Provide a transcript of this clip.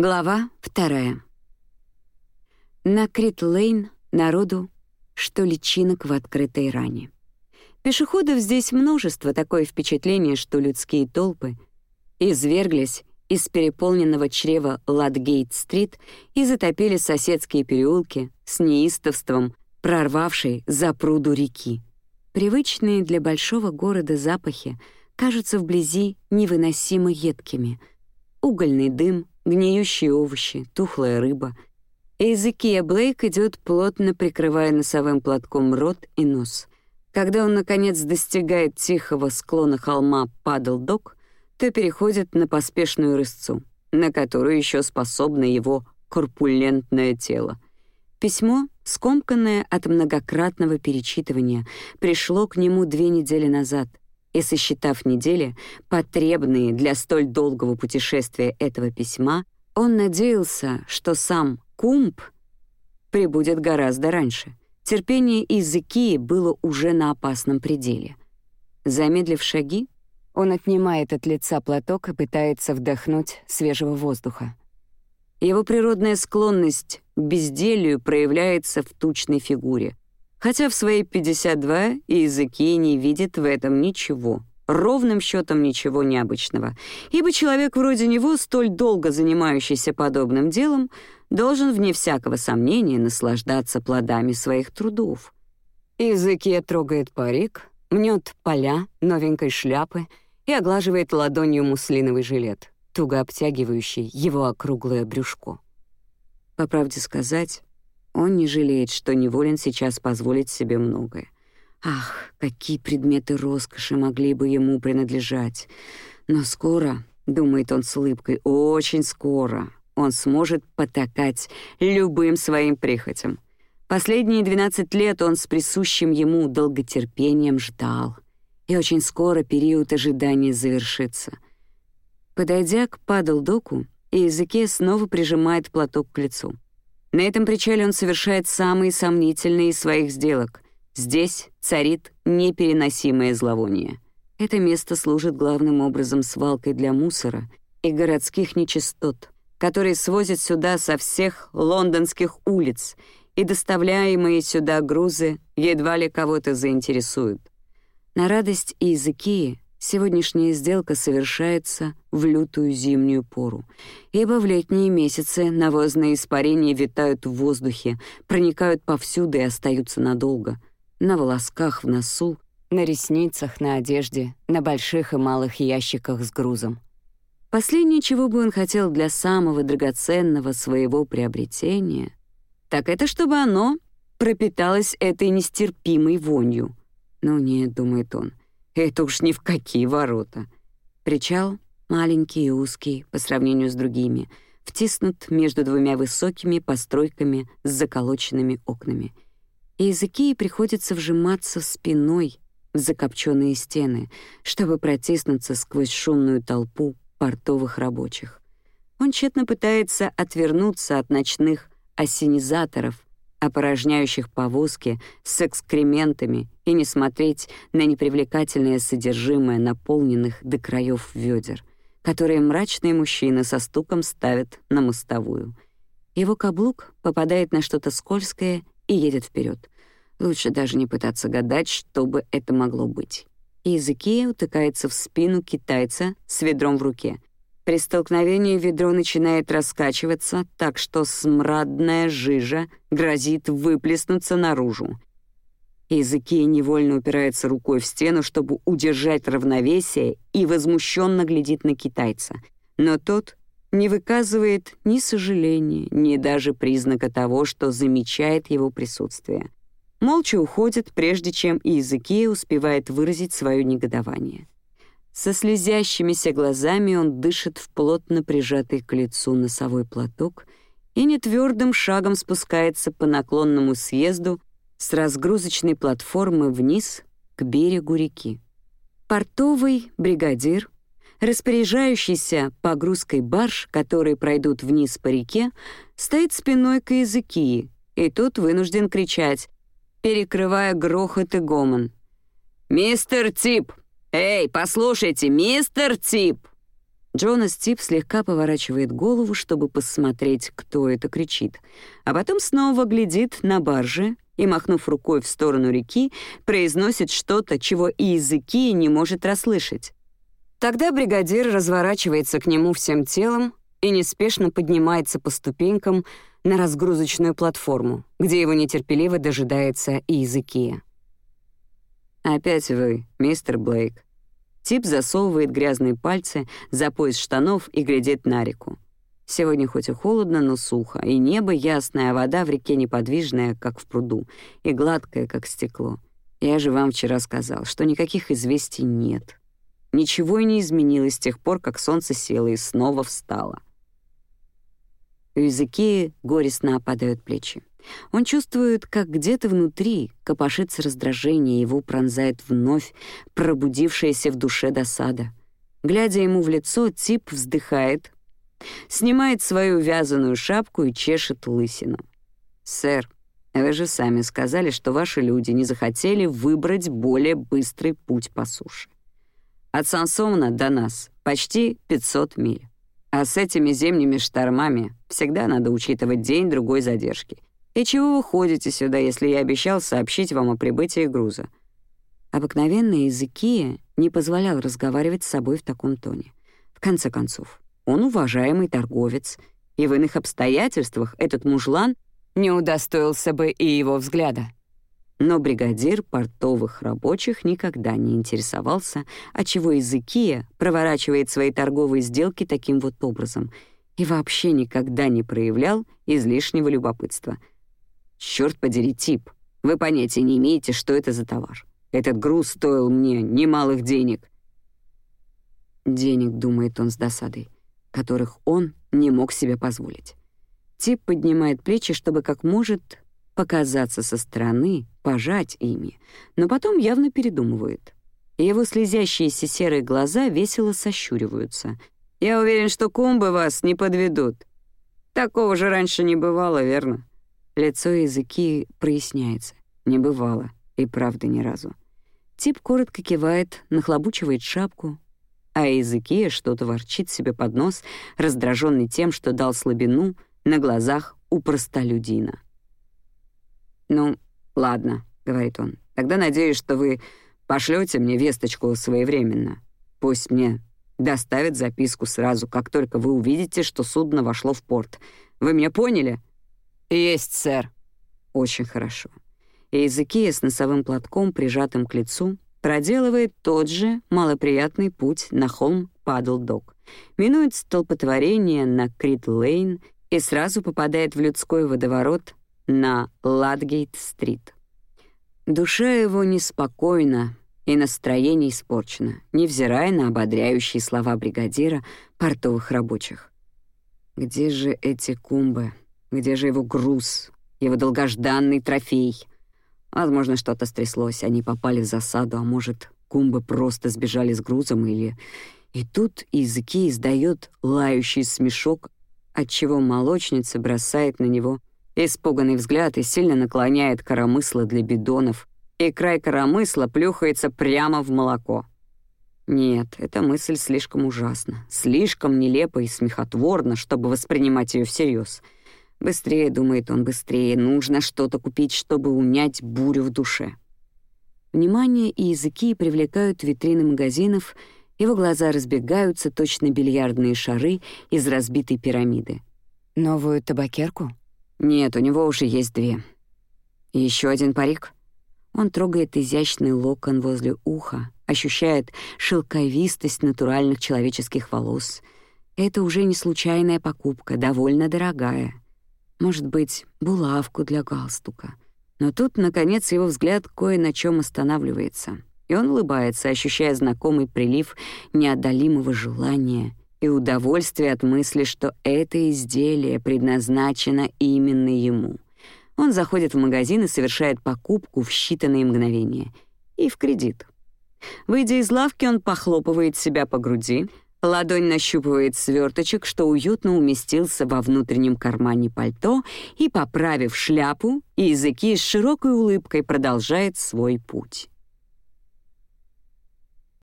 Глава вторая. На Крит-Лейн народу, что личинок в открытой ране. Пешеходов здесь множество, такое впечатление, что людские толпы изверглись из переполненного чрева Ладгейт-стрит и затопили соседские переулки с неистовством, прорвавшей за пруду реки. Привычные для большого города запахи кажутся вблизи невыносимо едкими. Угольный дым, гниющие овощи, тухлая рыба. Эзекия Блейк идет плотно прикрывая носовым платком рот и нос. Когда он, наконец, достигает тихого склона холма Падлдок, то переходит на поспешную рысцу, на которую еще способно его корпулентное тело. Письмо, скомканное от многократного перечитывания, пришло к нему две недели назад — и, сосчитав недели, потребные для столь долгого путешествия этого письма, он надеялся, что сам Кумб прибудет гораздо раньше. Терпение Изыкии было уже на опасном пределе. Замедлив шаги, он отнимает от лица платок и пытается вдохнуть свежего воздуха. Его природная склонность к безделью проявляется в тучной фигуре — Хотя в свои 52 языки не видит в этом ничего, ровным счетом ничего необычного, ибо человек вроде него, столь долго занимающийся подобным делом, должен, вне всякого сомнения, наслаждаться плодами своих трудов. Языке трогает парик, мнет поля новенькой шляпы и оглаживает ладонью муслиновый жилет, туго обтягивающий его округлое брюшко. По правде сказать, он не жалеет, что неволен сейчас позволить себе многое. Ах, какие предметы роскоши могли бы ему принадлежать. Но скоро, думает он с улыбкой, очень скоро он сможет потакать любым своим прихотям. Последние 12 лет он с присущим ему долготерпением ждал. И очень скоро период ожидания завершится. Подойдя к падалдоку, языке снова прижимает платок к лицу. На этом причале он совершает самые сомнительные из своих сделок. Здесь царит непереносимое зловоние. Это место служит главным образом свалкой для мусора и городских нечистот, которые свозят сюда со всех лондонских улиц, и доставляемые сюда грузы едва ли кого-то заинтересуют. На радость Иезекии Сегодняшняя сделка совершается в лютую зимнюю пору, ибо в летние месяцы навозные испарения витают в воздухе, проникают повсюду и остаются надолго. На волосках, в носу, на ресницах, на одежде, на больших и малых ящиках с грузом. Последнее, чего бы он хотел для самого драгоценного своего приобретения, так это чтобы оно пропиталось этой нестерпимой вонью. «Ну нет», — думает он, это уж ни в какие ворота. Причал маленький и узкий по сравнению с другими, втиснут между двумя высокими постройками с заколоченными окнами. И языки приходится вжиматься спиной в закопченные стены, чтобы протиснуться сквозь шумную толпу портовых рабочих. Он тщетно пытается отвернуться от ночных осенизаторов, опорожняющих повозки с экскрементами и не смотреть на непривлекательное содержимое наполненных до краев ведер, которые мрачные мужчины со стуком ставят на мостовую. Его каблук попадает на что-то скользкое и едет вперед. Лучше даже не пытаться гадать, что бы это могло быть. И утыкается в спину китайца с ведром в руке. При столкновении ведро начинает раскачиваться, так что смрадная жижа грозит выплеснуться наружу. Языки невольно упирается рукой в стену, чтобы удержать равновесие, и возмущенно глядит на китайца. Но тот не выказывает ни сожаления, ни даже признака того, что замечает его присутствие. Молча уходит, прежде чем языки успевает выразить свое негодование. Со слезящимися глазами он дышит в плотно прижатый к лицу носовой платок и нетвердым шагом спускается по наклонному съезду, с разгрузочной платформы вниз к берегу реки. Портовый бригадир, распоряжающийся погрузкой барж, которые пройдут вниз по реке, стоит спиной к языки, и тут вынужден кричать, перекрывая грохот и гомон. «Мистер Тип! Эй, послушайте, мистер Тип!» Джонас Тип слегка поворачивает голову, чтобы посмотреть, кто это кричит, а потом снова глядит на барже и, махнув рукой в сторону реки, произносит что-то, чего и языки не может расслышать. Тогда бригадир разворачивается к нему всем телом и неспешно поднимается по ступенькам на разгрузочную платформу, где его нетерпеливо дожидается и. «Опять вы, мистер Блейк». Тип засовывает грязные пальцы за пояс штанов и глядит на реку. Сегодня хоть и холодно, но сухо, и небо ясное, а вода в реке неподвижная, как в пруду, и гладкая, как стекло. Я же вам вчера сказал, что никаких известий нет. Ничего и не изменилось с тех пор, как солнце село и снова встало. У языки горестно опадают плечи. Он чувствует, как где-то внутри копошится раздражение, его пронзает вновь пробудившаяся в душе досада. Глядя ему в лицо, тип вздыхает, снимает свою вязаную шапку и чешет лысину. «Сэр, вы же сами сказали, что ваши люди не захотели выбрать более быстрый путь по суше. От Сансомна до нас почти 500 миль. А с этими зимними штормами всегда надо учитывать день-другой задержки. И чего вы ходите сюда, если я обещал сообщить вам о прибытии груза?» Обыкновенный языки не позволял разговаривать с собой в таком тоне. В конце концов, он уважаемый торговец, и в иных обстоятельствах этот мужлан не удостоился бы и его взгляда. Но бригадир портовых рабочих никогда не интересовался, отчего Изыкия проворачивает свои торговые сделки таким вот образом и вообще никогда не проявлял излишнего любопытства. «Чёрт подери, тип, вы понятия не имеете, что это за товар. Этот груз стоил мне немалых денег». «Денег», — думает он с досадой которых он не мог себе позволить. Тип поднимает плечи, чтобы как может показаться со стороны, пожать ими, но потом явно передумывает. Его слезящиеся серые глаза весело сощуриваются. «Я уверен, что кумбы вас не подведут. Такого же раньше не бывало, верно?» Лицо языки проясняется. Не бывало, и правда ни разу. Тип коротко кивает, нахлобучивает шапку, а языке что-то ворчит себе под нос, раздраженный тем, что дал слабину на глазах у простолюдина. «Ну, ладно», — говорит он, — «тогда надеюсь, что вы пошлете мне весточку своевременно. Пусть мне доставят записку сразу, как только вы увидите, что судно вошло в порт. Вы меня поняли?» «Есть, сэр». «Очень хорошо». И языки с носовым платком, прижатым к лицу, проделывает тот же малоприятный путь на холм Падлдог, минует столпотворение на Крит-Лейн и сразу попадает в людской водоворот на Ладгейт-стрит. Душа его неспокойна и настроение испорчено, невзирая на ободряющие слова бригадира портовых рабочих. Где же эти кумбы? Где же его груз? Его долгожданный трофей — Возможно, что-то стряслось, они попали в засаду, а может, кумбы просто сбежали с грузом или... И тут языки издает лающий смешок, отчего молочница бросает на него испуганный взгляд и сильно наклоняет коромысло для бидонов, и край коромысла плюхается прямо в молоко. Нет, эта мысль слишком ужасна, слишком нелепа и смехотворна, чтобы воспринимать ее всерьез — Быстрее, думает он, быстрее. Нужно что-то купить, чтобы унять бурю в душе. Внимание и языки привлекают витрины магазинов, его глаза разбегаются, точно бильярдные шары из разбитой пирамиды. Новую табакерку? Нет, у него уже есть две. Еще один парик. Он трогает изящный локон возле уха, ощущает шелковистость натуральных человеческих волос. Это уже не случайная покупка, довольно дорогая — может быть, булавку для галстука. Но тут, наконец, его взгляд кое на чем останавливается, и он улыбается, ощущая знакомый прилив неодолимого желания и удовольствия от мысли, что это изделие предназначено именно ему. Он заходит в магазин и совершает покупку в считанные мгновения. И в кредит. Выйдя из лавки, он похлопывает себя по груди — Ладонь нащупывает сверточек, что уютно уместился во внутреннем кармане пальто, и, поправив шляпу, языки с широкой улыбкой продолжает свой путь.